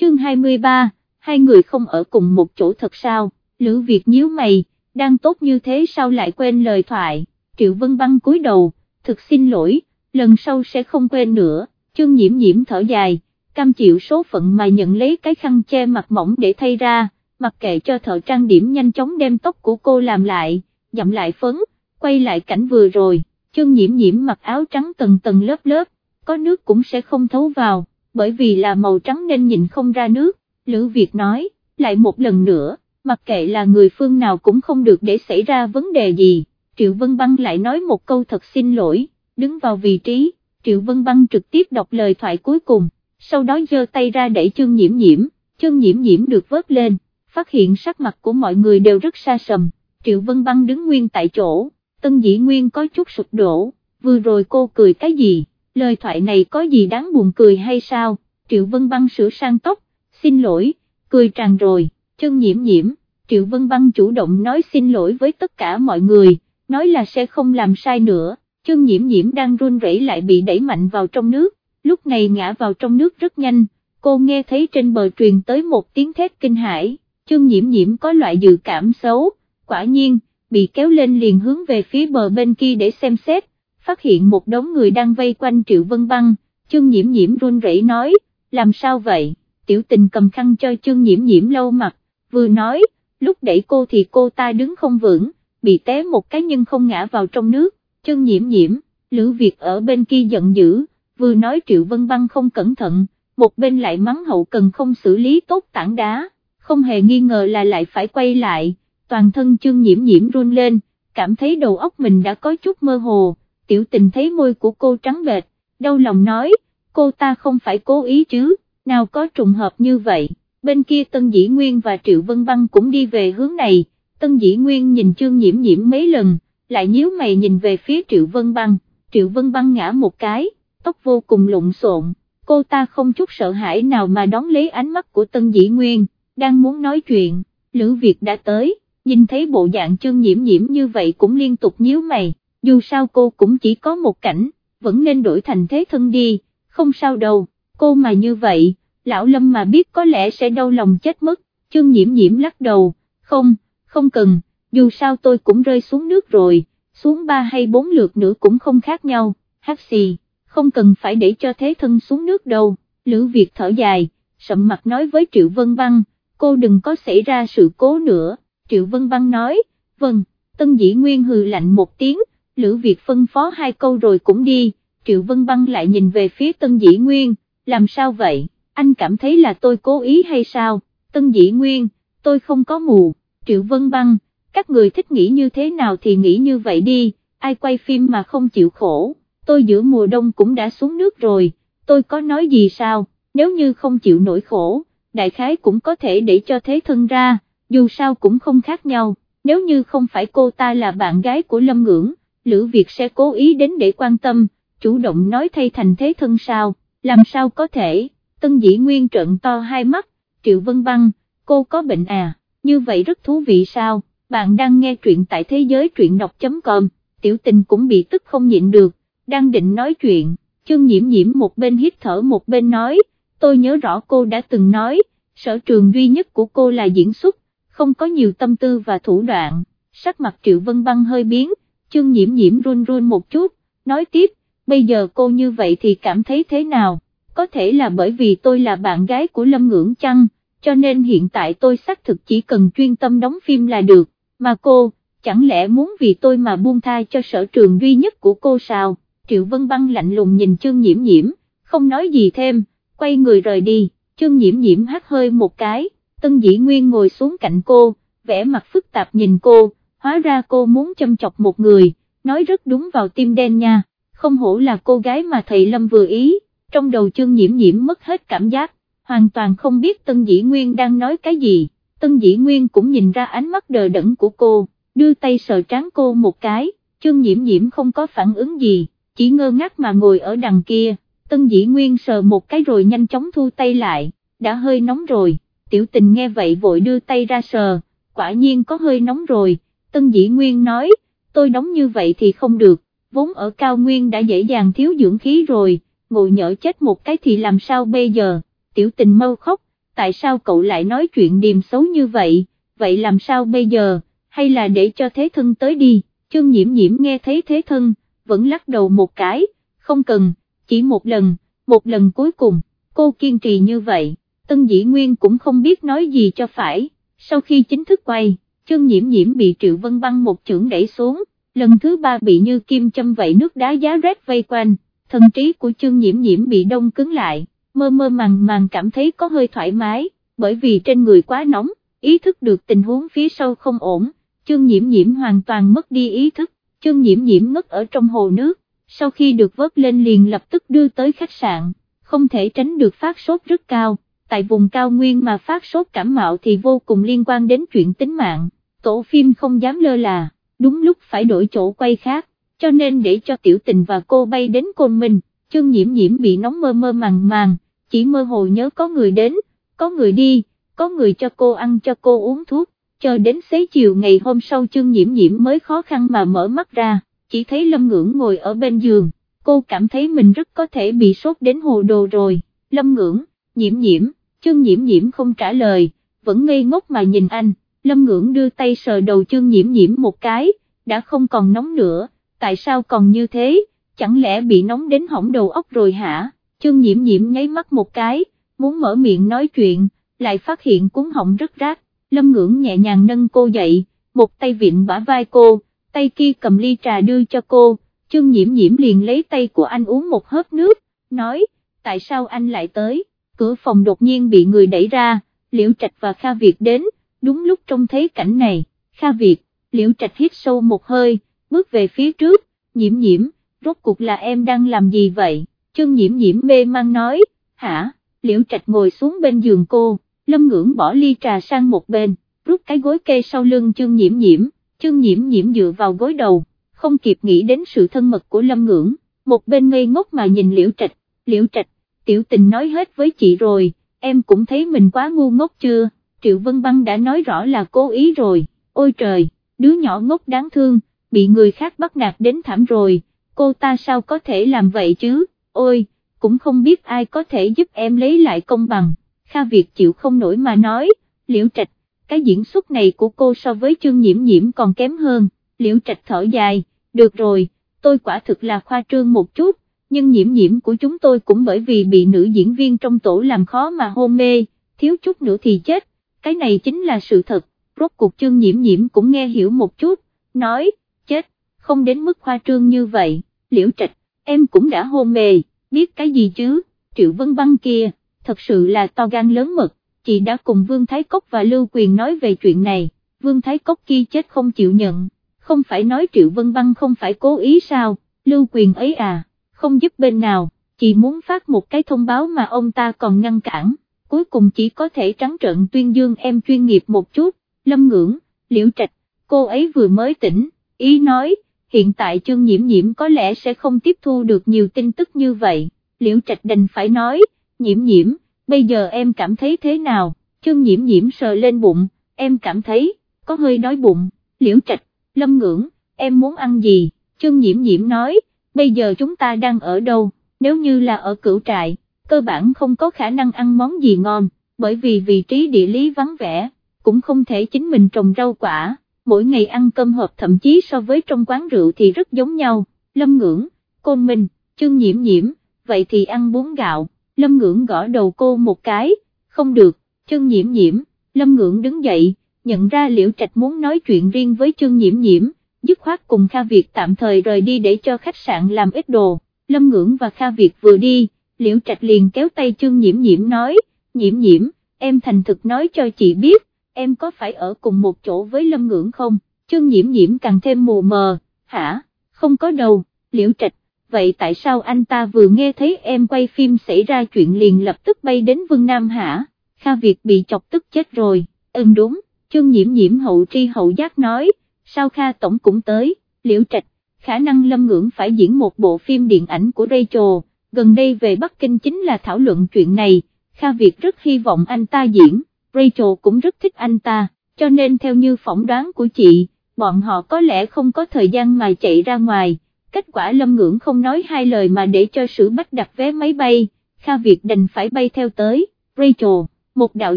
chương 23, hai người không ở cùng một chỗ thật sao, Lữ Việt nhíu mày, đang tốt như thế sao lại quên lời thoại, Triệu Vân Băng cúi đầu, thực xin lỗi, lần sau sẽ không quên nữa, chương nhiễm nhiễm thở dài, cam chịu số phận mà nhận lấy cái khăn che mặt mỏng để thay ra, mặc kệ cho thợ trang điểm nhanh chóng đem tóc của cô làm lại, dặm lại phấn, quay lại cảnh vừa rồi, chương nhiễm nhiễm mặc áo trắng tầng tầng lớp lớp, có nước cũng sẽ không thấu vào, bởi vì là màu trắng nên nhìn không ra nước, Lữ Việt nói, lại một lần nữa, mặc kệ là người phương nào cũng không được để xảy ra vấn đề gì, Triệu Vân Băng lại nói một câu thật xin lỗi, đứng vào vị trí, Triệu Vân Băng trực tiếp đọc lời thoại cuối cùng, sau đó giơ tay ra đẩy chương nhiễm nhiễm, chương nhiễm nhiễm được vớt lên, phát hiện sắc mặt của mọi người đều rất xa sầm, Triệu Vân Băng đứng nguyên tại chỗ, Tân Dĩ Nguyên có chút sụp đổ, vừa rồi cô cười cái gì, lời thoại này có gì đáng buồn cười hay sao, Triệu Vân Băng sửa sang tóc, xin lỗi, cười tràn rồi, chân nhiễm nhiễm, Triệu Vân Băng chủ động nói xin lỗi với tất cả mọi người, nói là sẽ không làm sai nữa, chân nhiễm nhiễm đang run rẩy lại bị đẩy mạnh vào trong nước, lúc này ngã vào trong nước rất nhanh, cô nghe thấy trên bờ truyền tới một tiếng thét kinh hãi, chân nhiễm nhiễm có loại dự cảm xấu, quả nhiên, bị kéo lên liền hướng về phía bờ bên kia để xem xét, phát hiện một đống người đang vây quanh Triệu Vân Băng, trương nhiễm nhiễm run rẩy nói, làm sao vậy, tiểu tình cầm khăn cho trương nhiễm nhiễm lâu mặt, vừa nói, lúc đẩy cô thì cô ta đứng không vững, bị té một cái nhưng không ngã vào trong nước, trương nhiễm nhiễm, Lữ Việt ở bên kia giận dữ, vừa nói Triệu Vân Băng không cẩn thận, một bên lại mắng hậu cần không xử lý tốt tảng đá, không hề nghi ngờ là lại phải quay lại, toàn thân trương nhiễm nhiễm run lên, cảm thấy đầu óc mình đã có chút mơ hồ, tiểu tình thấy môi của cô trắng bệch, đau lòng nói, cô ta không phải cố ý chứ, nào có trùng hợp như vậy, bên kia Tân Dĩ Nguyên và Triệu Vân Băng cũng đi về hướng này, Tân Dĩ Nguyên nhìn Trương Nhiễm Nhiễm mấy lần, lại nhíu mày nhìn về phía Triệu Vân Băng, Triệu Vân Băng ngã một cái, tóc vô cùng lộn xộn, cô ta không chút sợ hãi nào mà đón lấy ánh mắt của Tân Dĩ Nguyên, đang muốn nói chuyện, Lữ Việt đã tới, nhìn thấy bộ dạng Trương Nhiễm Nhiễm như vậy cũng liên tục nhíu mày, dù sao cô cũng chỉ có một cảnh, vẫn nên đổi thành thế thân đi, không sao đâu, cô mà như vậy, lão lâm mà biết có lẽ sẽ đau lòng chết mất, chương nhiễm nhiễm lắc đầu, không, không cần, dù sao tôi cũng rơi xuống nước rồi, xuống ba hay bốn lượt nữa cũng không khác nhau, hát xì, không cần phải để cho thế thân xuống nước đâu, Lữ Việt thở dài, sậm mặt nói với Triệu Vân Băng, cô đừng có xảy ra sự cố nữa, Triệu Vân Băng nói, vâng, Tân Dĩ Nguyên hừ lạnh một tiếng, Lữ Việt phân phó hai câu rồi cũng đi, Triệu Vân Băng lại nhìn về phía Tân Dĩ Nguyên, làm sao vậy, anh cảm thấy là tôi cố ý hay sao, Tân Dĩ Nguyên, tôi không có mù, Triệu Vân Băng, các người thích nghĩ như thế nào thì nghĩ như vậy đi, ai quay phim mà không chịu khổ, tôi giữa mùa đông cũng đã xuống nước rồi, tôi có nói gì sao, nếu như không chịu nổi khổ, đại khái cũng có thể để cho thế thân ra, dù sao cũng không khác nhau, nếu như không phải cô ta là bạn gái của Lâm Ngưỡng, Lữ Việt sẽ cố ý đến để quan tâm, chủ động nói thay thành thế thân sao, làm sao có thể, Tân Dĩ Nguyên trợn to hai mắt, Triệu Vân Băng, cô có bệnh à, như vậy rất thú vị sao, bạn đang nghe truyện tại thế giới truyện đọc.com, tiểu tình cũng bị tức không nhịn được, đang định nói chuyện, chương nhiễm nhiễm một bên hít thở một bên nói, tôi nhớ rõ cô đã từng nói, sở trường duy nhất của cô là diễn xuất, không có nhiều tâm tư và thủ đoạn, sắc mặt Triệu Vân Băng hơi biến, chương nhiễm nhiễm run run một chút, nói tiếp, bây giờ cô như vậy thì cảm thấy thế nào, có thể là bởi vì tôi là bạn gái của Lâm Ngưỡng chăng, cho nên hiện tại tôi xác thực chỉ cần chuyên tâm đóng phim là được, mà cô, chẳng lẽ muốn vì tôi mà buông tha cho sở trường duy nhất của cô sao, Triệu Vân Băng lạnh lùng nhìn chương nhiễm nhiễm, không nói gì thêm, quay người rời đi, chương nhiễm nhiễm hát hơi một cái, Tân Dĩ Nguyên ngồi xuống cạnh cô, vẻ mặt phức tạp nhìn cô, hóa ra cô muốn châm chọc một người, nói rất đúng vào tim đen nha, không hổ là cô gái mà thầy Lâm vừa ý, trong đầu chương nhiễm nhiễm mất hết cảm giác, hoàn toàn không biết Tân Dĩ Nguyên đang nói cái gì, Tân Dĩ Nguyên cũng nhìn ra ánh mắt đờ đẫn của cô, đưa tay sờ trán cô một cái, chương nhiễm nhiễm không có phản ứng gì, chỉ ngơ ngác mà ngồi ở đằng kia, Tân Dĩ Nguyên sờ một cái rồi nhanh chóng thu tay lại, đã hơi nóng rồi, tiểu tình nghe vậy vội đưa tay ra sờ, quả nhiên có hơi nóng rồi, Tân Dĩ Nguyên nói, tôi đóng như vậy thì không được, vốn ở cao nguyên đã dễ dàng thiếu dưỡng khí rồi, ngồi nhỡ chết một cái thì làm sao bây giờ, tiểu tình mau khóc, tại sao cậu lại nói chuyện điềm xấu như vậy, vậy làm sao bây giờ, hay là để cho thế thân tới đi, chương nhiễm nhiễm nghe thấy thế thân, vẫn lắc đầu một cái, không cần, chỉ một lần, một lần cuối cùng, cô kiên trì như vậy, tân dĩ nguyên cũng không biết nói gì cho phải, sau khi chính thức quay, chương nhiễm nhiễm bị Triệu Vân Băng một chưởng đẩy xuống, lần thứ ba bị như kim châm vậy nước đá giá rét vây quanh, thần trí của chương nhiễm nhiễm bị đông cứng lại, mơ mơ màng màng cảm thấy có hơi thoải mái, bởi vì trên người quá nóng, ý thức được tình huống phía sau không ổn, chương nhiễm nhiễm hoàn toàn mất đi ý thức, chương nhiễm nhiễm ngất ở trong hồ nước, sau khi được vớt lên liền lập tức đưa tới khách sạn, không thể tránh được phát sốt rất cao, tại vùng cao nguyên mà phát sốt cảm mạo thì vô cùng liên quan đến chuyện tính mạng, tổ phim không dám lơ là, đúng lúc phải đổi chỗ quay khác, cho nên để cho tiểu tình và cô bay đến Côn Minh, chương nhiễm nhiễm bị nóng mơ mơ màng màng, chỉ mơ hồ nhớ có người đến, có người đi, có người cho cô ăn cho cô uống thuốc, chờ đến xế chiều ngày hôm sau chương nhiễm nhiễm mới khó khăn mà mở mắt ra, chỉ thấy Lâm Ngưỡng ngồi ở bên giường, cô cảm thấy mình rất có thể bị sốt đến hồ đồ rồi, Lâm Ngưỡng, nhiễm nhiễm, chương nhiễm nhiễm không trả lời, vẫn ngây ngốc mà nhìn anh, Lâm Ngưỡng đưa tay sờ đầu chương nhiễm nhiễm một cái, đã không còn nóng nữa, tại sao còn như thế, chẳng lẽ bị nóng đến hỏng đầu óc rồi hả, chương nhiễm nhiễm nháy mắt một cái, muốn mở miệng nói chuyện, lại phát hiện cuốn họng rất rác, lâm ngưỡng nhẹ nhàng nâng cô dậy, một tay viện bả vai cô, tay kia cầm ly trà đưa cho cô, chương nhiễm nhiễm liền lấy tay của anh uống một hớp nước, nói, tại sao anh lại tới, cửa phòng đột nhiên bị người đẩy ra, liễu trạch và Kha Việt đến, đúng lúc trông thấy cảnh này, Kha Việt, liễu trạch hít sâu một hơi, bước về phía trước, nhiễm nhiễm, rốt cuộc là em đang làm gì vậy, chương nhiễm nhiễm mê mang nói, hả, liễu trạch ngồi xuống bên giường cô, lâm ngưỡng bỏ ly trà sang một bên, rút cái gối kê sau lưng chương nhiễm nhiễm, chương nhiễm nhiễm dựa vào gối đầu, không kịp nghĩ đến sự thân mật của lâm ngưỡng, một bên ngây ngốc mà nhìn liễu trạch, liễu trạch, tiểu tình nói hết với chị rồi, em cũng thấy mình quá ngu ngốc chưa, Triệu Vân Băng đã nói rõ là cố ý rồi, ôi trời, đứa nhỏ ngốc đáng thương, bị người khác bắt nạt đến thảm rồi, cô ta sao có thể làm vậy chứ, ôi, cũng không biết ai có thể giúp em lấy lại công bằng, Kha Việt chịu không nổi mà nói, liễu trạch, cái diễn xuất này của cô so với chương nhiễm nhiễm còn kém hơn, liễu trạch thở dài, được rồi, tôi quả thực là khoa trương một chút, nhưng nhiễm nhiễm của chúng tôi cũng bởi vì bị nữ diễn viên trong tổ làm khó mà hôn mê, thiếu chút nữa thì chết, cái này chính là sự thật, rốt cuộc chương nhiễm nhiễm cũng nghe hiểu một chút, nói, chết, không đến mức khoa trương như vậy, liễu trạch, em cũng đã hôn mê, biết cái gì chứ, triệu vân băng kia, thật sự là to gan lớn mật, chị đã cùng Vương Thái Cốc và Lưu Quyền nói về chuyện này, Vương Thái Cốc kia chết không chịu nhận, không phải nói triệu vân băng không phải cố ý sao, Lưu Quyền ấy à, không giúp bên nào, chị muốn phát một cái thông báo mà ông ta còn ngăn cản, cuối cùng chỉ có thể trắng trợn tuyên dương em chuyên nghiệp một chút, lâm ngưỡng, liễu trạch, cô ấy vừa mới tỉnh, ý nói, hiện tại chương nhiễm nhiễm có lẽ sẽ không tiếp thu được nhiều tin tức như vậy, liễu trạch đành phải nói, nhiễm nhiễm, bây giờ em cảm thấy thế nào, chương nhiễm nhiễm sờ lên bụng, em cảm thấy, có hơi đói bụng, liễu trạch, lâm ngưỡng, em muốn ăn gì, chương nhiễm nhiễm nói, bây giờ chúng ta đang ở đâu, nếu như là ở cửu trại, cơ bản không có khả năng ăn món gì ngon, bởi vì vị trí địa lý vắng vẻ, cũng không thể chính mình trồng rau quả, mỗi ngày ăn cơm hộp thậm chí so với trong quán rượu thì rất giống nhau, lâm ngưỡng, côn minh, chương nhiễm nhiễm, vậy thì ăn bún gạo, lâm ngưỡng gõ đầu cô một cái, không được, chương nhiễm nhiễm, lâm ngưỡng đứng dậy, nhận ra liễu trạch muốn nói chuyện riêng với chương nhiễm nhiễm, dứt khoát cùng Kha Việt tạm thời rời đi để cho khách sạn làm ít đồ, lâm ngưỡng và Kha Việt vừa đi, liễu trạch liền kéo tay chương nhiễm nhiễm nói, nhiễm nhiễm, em thành thực nói cho chị biết, em có phải ở cùng một chỗ với lâm ngưỡng không, chương nhiễm nhiễm càng thêm mù mờ, hả, không có đâu, liễu trạch, vậy tại sao anh ta vừa nghe thấy em quay phim xảy ra chuyện liền lập tức bay đến Vân Nam hả, Kha Việt bị chọc tức chết rồi, ừm đúng, chương nhiễm nhiễm hậu tri hậu giác nói, sao Kha Tổng cũng tới, liễu trạch, khả năng lâm ngưỡng phải diễn một bộ phim điện ảnh của Rachel, gần đây về Bắc Kinh chính là thảo luận chuyện này, Kha Việt rất hy vọng anh ta diễn, Rachel cũng rất thích anh ta, cho nên theo như phỏng đoán của chị, bọn họ có lẽ không có thời gian mà chạy ra ngoài, kết quả lâm ngưỡng không nói hai lời mà để cho sử bách đặt vé máy bay, Kha Việt đành phải bay theo tới, Rachel, một đạo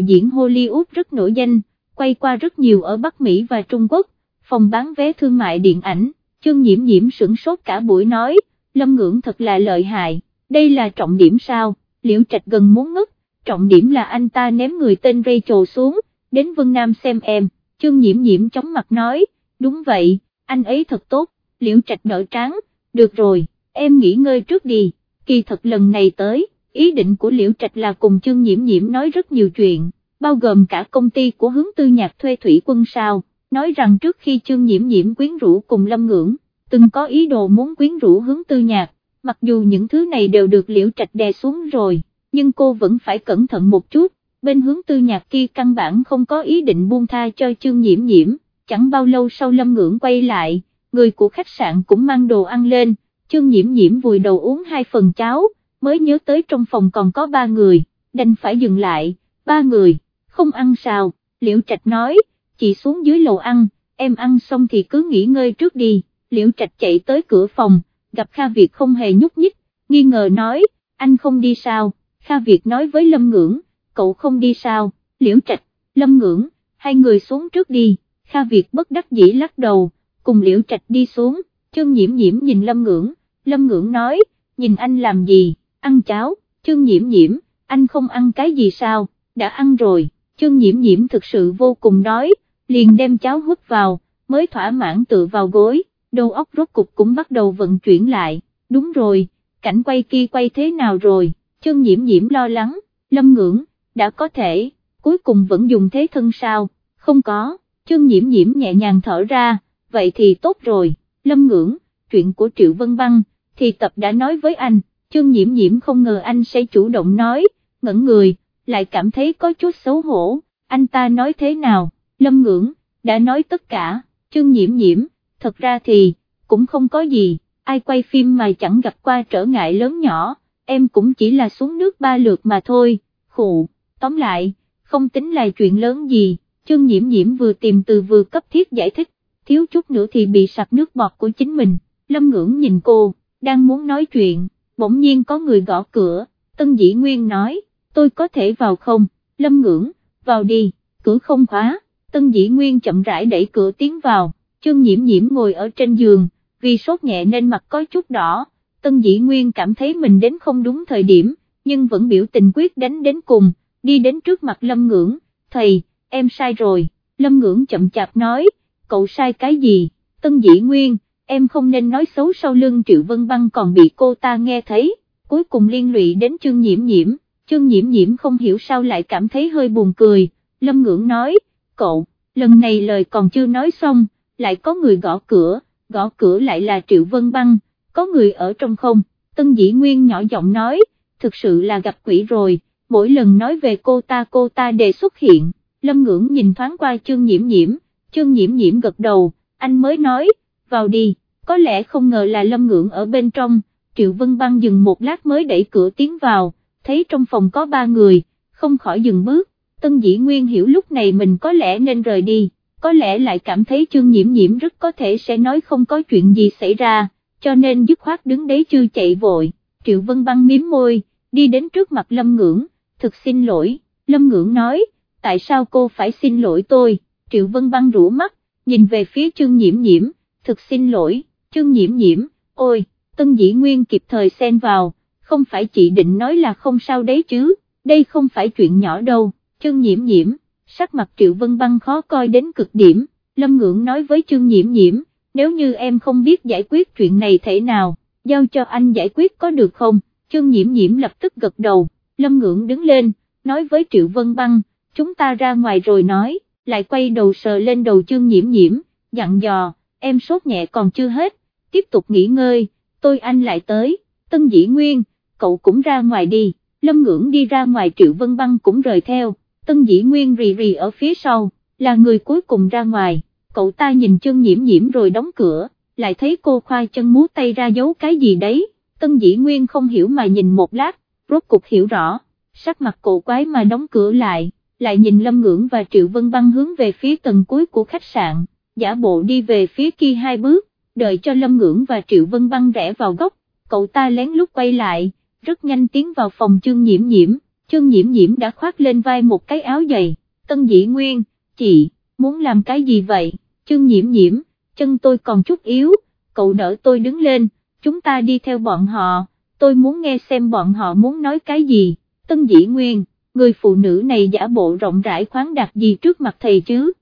diễn Hollywood rất nổi danh, quay qua rất nhiều ở Bắc Mỹ và Trung Quốc, phòng bán vé thương mại điện ảnh, chương nhiễm nhiễm sửng sốt cả buổi nói, lâm ngưỡng thật là lợi hại, đây là trọng điểm sao, liễu trạch gần muốn ngất, trọng điểm là anh ta ném người tên Rachel xuống, đến Vân Nam xem em, chương nhiễm nhiễm chóng mặt nói, đúng vậy, anh ấy thật tốt, liễu trạch đỡ tráng, được rồi, em nghỉ ngơi trước đi, kỳ thật lần này tới, ý định của liễu trạch là cùng chương nhiễm nhiễm nói rất nhiều chuyện, bao gồm cả công ty của hướng tư nhạc thuê thủy quân sao, nói rằng trước khi chương nhiễm nhiễm quyến rũ cùng lâm ngưỡng, từng có ý đồ muốn quyến rũ hướng tư nhạc, mặc dù những thứ này đều được liễu trạch đè xuống rồi, nhưng cô vẫn phải cẩn thận một chút, bên hướng tư nhạc kia căn bản không có ý định buông tha cho chương nhiễm nhiễm, chẳng bao lâu sau lâm ngưỡng quay lại, người của khách sạn cũng mang đồ ăn lên, chương nhiễm nhiễm vùi đầu uống hai phần cháo, mới nhớ tới trong phòng còn có ba người, đành phải dừng lại, ba người, không ăn sao, liễu trạch nói, chị xuống dưới lầu ăn, em ăn xong thì cứ nghỉ ngơi trước đi, liễu trạch chạy tới cửa phòng, gặp Kha Việt không hề nhúc nhích, nghi ngờ nói, anh không đi sao, Kha Việt nói với Lâm Ngưỡng, cậu không đi sao, liễu trạch, Lâm Ngưỡng, hai người xuống trước đi, Kha Việt bất đắc dĩ lắc đầu, cùng liễu trạch đi xuống, chương nhiễm nhiễm nhìn Lâm Ngưỡng, Lâm Ngưỡng nói, nhìn anh làm gì, ăn cháo, chương nhiễm nhiễm, anh không ăn cái gì sao, đã ăn rồi, chương nhiễm nhiễm thực sự vô cùng đói, liền đem cháo hút vào, mới thỏa mãn tự vào gối, đầu óc rốt cục cũng bắt đầu vận chuyển lại, đúng rồi, cảnh quay kia quay thế nào rồi, chân nhiễm nhiễm lo lắng, lâm ngưỡng, đã có thể, cuối cùng vẫn dùng thế thân sao, không có, chân nhiễm nhiễm nhẹ nhàng thở ra, vậy thì tốt rồi, lâm ngưỡng, chuyện của Triệu Vân Băng, thì tập đã nói với anh, chân nhiễm nhiễm không ngờ anh sẽ chủ động nói, ngẩn người, lại cảm thấy có chút xấu hổ, anh ta nói thế nào, lâm ngưỡng, đã nói tất cả, chân nhiễm nhiễm, thật ra thì, cũng không có gì, ai quay phim mà chẳng gặp qua trở ngại lớn nhỏ, em cũng chỉ là xuống nước ba lượt mà thôi, khụ, tóm lại, không tính là chuyện lớn gì, chương nhiễm nhiễm vừa tìm từ vừa cấp thiết giải thích, thiếu chút nữa thì bị sặc nước bọt của chính mình, lâm ngưỡng nhìn cô, đang muốn nói chuyện, bỗng nhiên có người gõ cửa, Tân Dĩ Nguyên nói, tôi có thể vào không, lâm ngưỡng, vào đi, cửa không khóa, Tân Dĩ Nguyên chậm rãi đẩy cửa tiến vào, chương nhiễm nhiễm ngồi ở trên giường, vì sốt nhẹ nên mặt có chút đỏ, Tân Dĩ Nguyên cảm thấy mình đến không đúng thời điểm, nhưng vẫn biểu tình quyết đánh đến cùng, đi đến trước mặt Lâm Ngưỡng, thầy, em sai rồi, Lâm Ngưỡng chậm chạp nói, cậu sai cái gì, Tân Dĩ Nguyên, em không nên nói xấu sau lưng Triệu Vân Băng còn bị cô ta nghe thấy, cuối cùng liên lụy đến chương nhiễm nhiễm, chương nhiễm nhiễm không hiểu sao lại cảm thấy hơi buồn cười, Lâm Ngưỡng nói, cậu, lần này lời còn chưa nói xong, lại có người gõ cửa, gõ cửa lại là Triệu Vân Băng, có người ở trong không, Tân Dĩ Nguyên nhỏ giọng nói, thực sự là gặp quỷ rồi, mỗi lần nói về cô ta cô ta đề xuất hiện, Lâm Ngưỡng nhìn thoáng qua trương nhiễm nhiễm, trương nhiễm nhiễm gật đầu, anh mới nói, vào đi, có lẽ không ngờ là Lâm Ngưỡng ở bên trong, Triệu Vân Băng dừng một lát mới đẩy cửa tiến vào, thấy trong phòng có ba người, không khỏi dừng bước, Tân Dĩ Nguyên hiểu lúc này mình có lẽ nên rời đi, có lẽ lại cảm thấy chương nhiễm nhiễm rất có thể sẽ nói không có chuyện gì xảy ra, cho nên dứt khoát đứng đấy chưa chạy vội, Triệu Vân Băng miếm môi, đi đến trước mặt Lâm Ngưỡng, thực xin lỗi, Lâm Ngưỡng nói, tại sao cô phải xin lỗi tôi, Triệu Vân Băng rũ mắt, nhìn về phía chương nhiễm nhiễm, thực xin lỗi, chương nhiễm nhiễm, ôi, Tân Dĩ Nguyên kịp thời xen vào, không phải chị định nói là không sao đấy chứ, đây không phải chuyện nhỏ đâu, chương nhiễm nhiễm, sắc mặt Triệu Vân Băng khó coi đến cực điểm, Lâm Ngưỡng nói với trương nhiễm nhiễm, nếu như em không biết giải quyết chuyện này thế nào, giao cho anh giải quyết có được không, trương nhiễm nhiễm lập tức gật đầu, Lâm Ngưỡng đứng lên, nói với Triệu Vân Băng, chúng ta ra ngoài rồi nói, lại quay đầu sờ lên đầu trương nhiễm nhiễm, dặn dò, em sốt nhẹ còn chưa hết, tiếp tục nghỉ ngơi, tôi anh lại tới, Tân Dĩ Nguyên, cậu cũng ra ngoài đi, Lâm Ngưỡng đi ra ngoài Triệu Vân Băng cũng rời theo, Tân Dĩ Nguyên rì rì ở phía sau, là người cuối cùng ra ngoài, cậu ta nhìn chân nhiễm nhiễm rồi đóng cửa, lại thấy cô khoai chân múa tay ra giấu cái gì đấy, Tân Dĩ Nguyên không hiểu mà nhìn một lát, rốt cục hiểu rõ, sắc mặt cổ quái mà đóng cửa lại, lại nhìn Lâm Ngưỡng và Triệu Vân Băng hướng về phía tầng cuối của khách sạn, giả bộ đi về phía kia hai bước, đợi cho Lâm Ngưỡng và Triệu Vân Băng rẽ vào góc, cậu ta lén lút quay lại, rất nhanh tiến vào phòng chương nhiễm nhiễm, chương nhiễm nhiễm đã khoác lên vai một cái áo dày, tân dĩ nguyên, chị, muốn làm cái gì vậy, chân nhiễm nhiễm, chân tôi còn chút yếu, cậu đỡ tôi đứng lên, chúng ta đi theo bọn họ, tôi muốn nghe xem bọn họ muốn nói cái gì, tân dĩ nguyên, người phụ nữ này giả bộ rộng rãi khoáng đạt gì trước mặt thầy chứ.